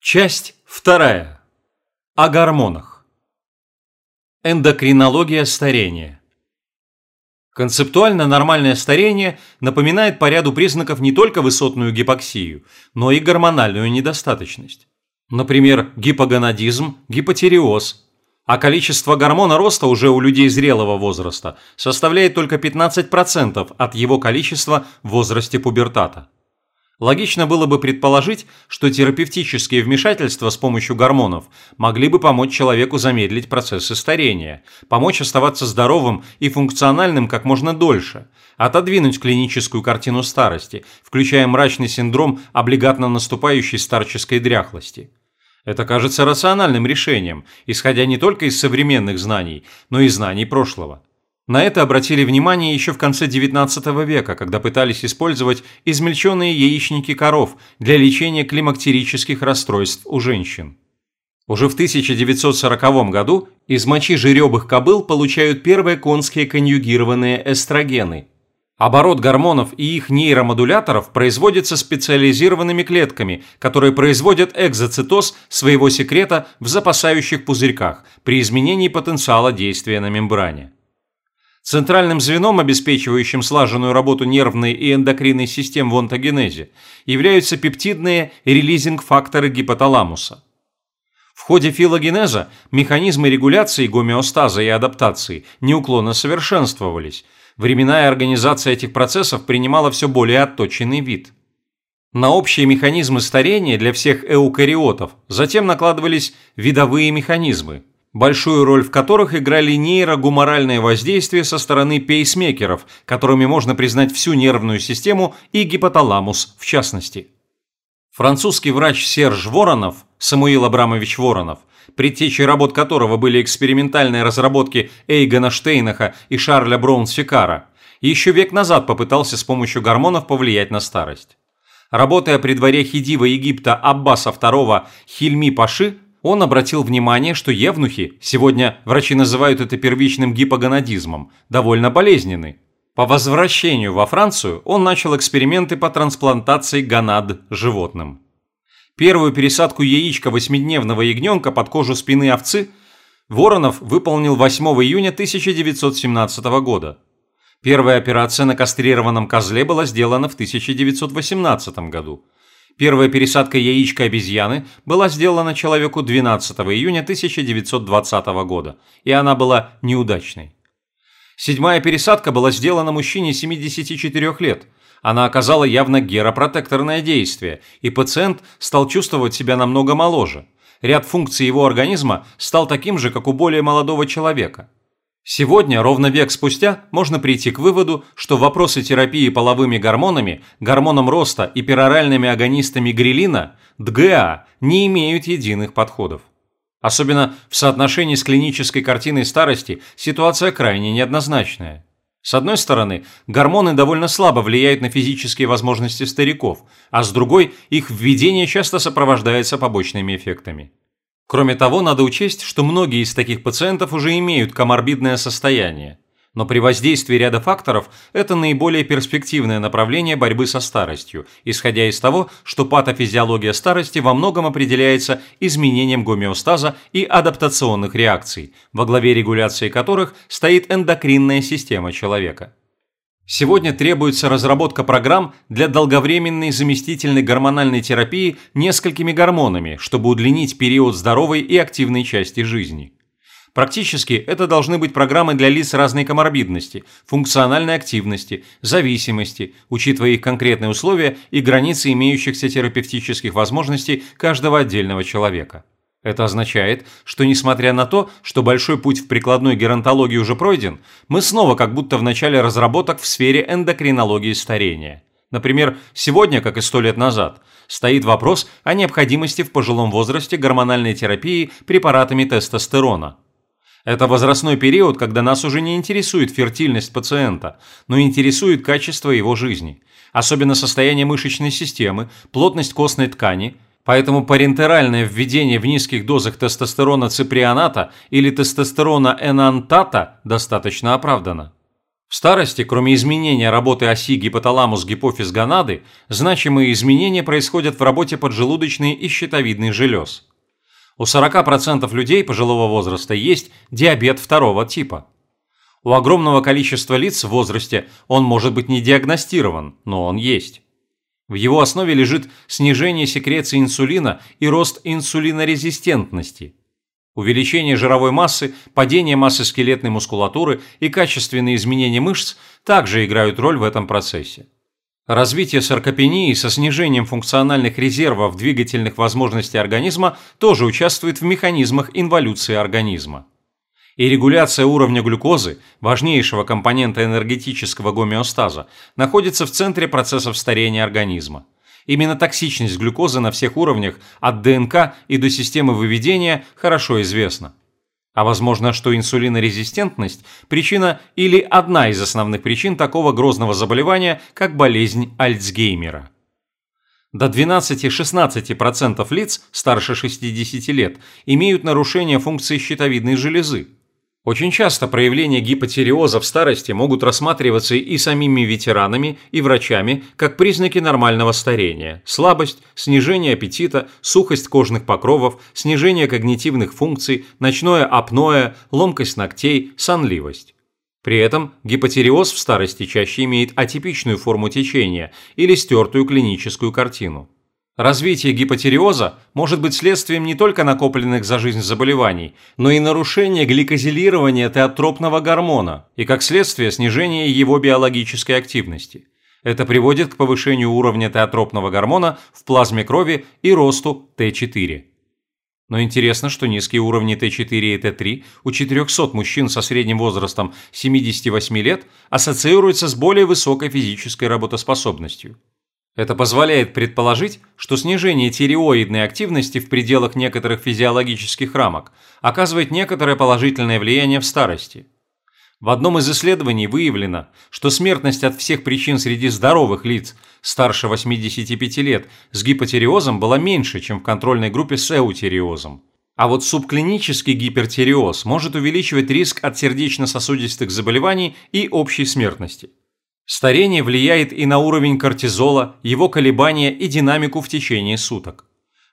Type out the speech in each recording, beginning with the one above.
Часть вторая. О гормонах. Эндокринология старения. Концептуально нормальное старение напоминает по ряду признаков не только высотную гипоксию, но и гормональную недостаточность. Например, гипогонадизм, гипотиреоз. А количество гормона роста уже у людей зрелого возраста составляет только 15% от его количества в возрасте пубертата. Логично было бы предположить, что терапевтические вмешательства с помощью гормонов могли бы помочь человеку замедлить процессы старения, помочь оставаться здоровым и функциональным как можно дольше, отодвинуть клиническую картину старости, включая мрачный синдром облигатно наступающей старческой дряхлости. Это кажется рациональным решением, исходя не только из современных знаний, но и знаний прошлого. На это обратили внимание еще в конце XIX века, когда пытались использовать измельченные яичники коров для лечения климактерических расстройств у женщин. Уже в 1940 году из мочи жеребых кобыл получают первые конские конъюгированные эстрогены. Оборот гормонов и их нейромодуляторов производится специализированными клетками, которые производят экзоцитоз своего секрета в запасающих пузырьках при изменении потенциала действия на мембране. Центральным звеном, обеспечивающим слаженную работу нервной и эндокринной систем в онтогенезе, являются пептидные релизинг-факторы гипоталамуса. В ходе филогенеза механизмы регуляции гомеостаза и адаптации неуклонно совершенствовались. Временная организация этих процессов принимала все более отточенный вид. На общие механизмы старения для всех эукариотов затем накладывались видовые механизмы, большую роль в которых играли нейрогуморальное воздействие со стороны пейсмейкеров, которыми можно признать всю нервную систему и гипоталамус в частности. Французский врач Серж Воронов, Самуил Абрамович Воронов, предтечей работ которого были экспериментальные разработки Эйгона Штейнаха и Шарля Браунсфикара, еще век назад попытался с помощью гормонов повлиять на старость. Работая при дворе хидива Египта Аббаса II Хильми Паши, он обратил внимание, что евнухи, сегодня врачи называют это первичным гипогонадизмом, довольно болезненны. По возвращению во Францию он начал эксперименты по трансплантации гонад животным. Первую пересадку яичка восьмидневного ягненка под кожу спины овцы Воронов выполнил 8 июня 1917 года. Первая операция на кастрированном козле была сделана в 1918 году – Первая пересадка яичка обезьяны была сделана человеку 12 июня 1920 года, и она была неудачной. Седьмая пересадка была сделана мужчине 74 лет. Она оказала явно геропротекторное действие, и пациент стал чувствовать себя намного моложе. Ряд функций его организма стал таким же, как у более молодого человека – Сегодня, ровно век спустя, можно прийти к выводу, что вопросы терапии половыми гормонами, гормоном роста и пероральными агонистами грилина, ДГА, не имеют единых подходов. Особенно в соотношении с клинической картиной старости ситуация крайне неоднозначная. С одной стороны, гормоны довольно слабо влияют на физические возможности стариков, а с другой, их введение часто сопровождается побочными эффектами. Кроме того, надо учесть, что многие из таких пациентов уже имеют коморбидное состояние. Но при воздействии ряда факторов это наиболее перспективное направление борьбы со старостью, исходя из того, что патофизиология старости во многом определяется изменением гомеостаза и адаптационных реакций, во главе регуляции которых стоит эндокринная система человека. Сегодня требуется разработка программ для долговременной заместительной гормональной терапии несколькими гормонами, чтобы удлинить период здоровой и активной части жизни. Практически это должны быть программы для лиц разной коморбидности, функциональной активности, зависимости, учитывая их конкретные условия и границы имеющихся терапевтических возможностей каждого отдельного человека. Это означает, что несмотря на то, что большой путь в прикладной геронтологии уже пройден, мы снова как будто в начале разработок в сфере эндокринологии старения. Например, сегодня, как и сто лет назад, стоит вопрос о необходимости в пожилом возрасте гормональной терапии препаратами тестостерона. Это возрастной период, когда нас уже не интересует фертильность пациента, но интересует качество его жизни, особенно состояние мышечной системы, плотность костной ткани – Поэтому парентеральное введение в низких дозах тестостерона циприоната или тестостерона энантата достаточно оправдано. В старости, кроме изменения работы оси гипоталамус-гипофиз-гонады, значимые изменения происходят в работе поджелудочной и щитовидных желез. У 40% людей пожилого возраста есть диабет второго типа. У огромного количества лиц в возрасте он может быть не диагностирован, но он есть. В его основе лежит снижение секреции инсулина и рост инсулинорезистентности. Увеличение жировой массы, падение массы скелетной мускулатуры и качественные изменения мышц также играют роль в этом процессе. Развитие саркопении со снижением функциональных резервов двигательных возможностей организма тоже участвует в механизмах инволюции организма. И регуляция уровня глюкозы, важнейшего компонента энергетического гомеостаза, находится в центре процессов старения организма. Именно токсичность глюкозы на всех уровнях, от ДНК и до системы выведения, хорошо известна. А возможно, что инсулинорезистентность – причина или одна из основных причин такого грозного заболевания, как болезнь Альцгеймера. До 12-16% лиц старше 60 лет имеют нарушение функции щитовидной железы, очень часто проявления гипотиреоза в старости могут рассматриваться и самими ветеранами, и врачами как признаки нормального старения – слабость, снижение аппетита, сухость кожных покровов, снижение когнитивных функций, ночное апноэ, ломкость ногтей, сонливость. При этом гипотиреоз в старости чаще имеет атипичную форму течения или стертую клиническую картину. Развитие гипотиреоза может быть следствием не только накопленных за жизнь заболеваний, но и нарушения гликозилирования теотропного гормона и, как следствие, снижения его биологической активности. Это приводит к повышению уровня теотропного гормона в плазме крови и росту Т4. Но интересно, что низкие уровни Т4 и Т3 у 400 мужчин со средним возрастом 78 лет ассоциируются с более высокой физической работоспособностью. Это позволяет предположить, что снижение тиреоидной активности в пределах некоторых физиологических рамок оказывает некоторое положительное влияние в старости. В одном из исследований выявлено, что смертность от всех причин среди здоровых лиц старше 85 лет с гипотиреозом была меньше, чем в контрольной группе с эутиреозом. А вот субклинический гипертиреоз может увеличивать риск от сердечно-сосудистых заболеваний и общей смертности. Старение влияет и на уровень кортизола, его колебания и динамику в течение суток.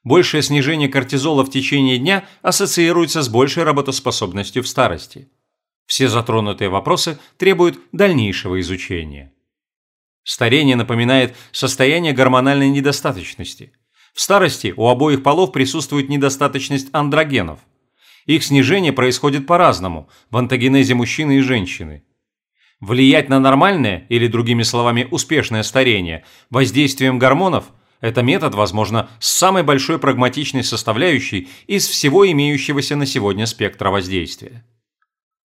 Большее снижение кортизола в течение дня ассоциируется с большей работоспособностью в старости. Все затронутые вопросы требуют дальнейшего изучения. Старение напоминает состояние гормональной недостаточности. В старости у обоих полов присутствует недостаточность андрогенов. Их снижение происходит по-разному в антогенезе мужчины и женщины – Влиять на нормальное, или другими словами успешное старение, воздействием гормонов – это метод, возможно, с самой большой прагматичной составляющей из всего имеющегося на сегодня спектра воздействия.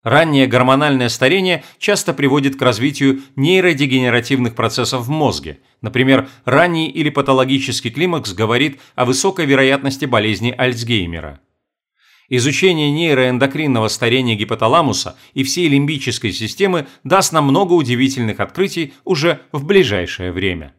Раннее гормональное старение часто приводит к развитию нейродегенеративных процессов в мозге. Например, ранний или патологический климакс говорит о высокой вероятности болезни Альцгеймера. Изучение нейроэндокринного старения гипоталамуса и всей лимбической системы даст нам много удивительных открытий уже в ближайшее время.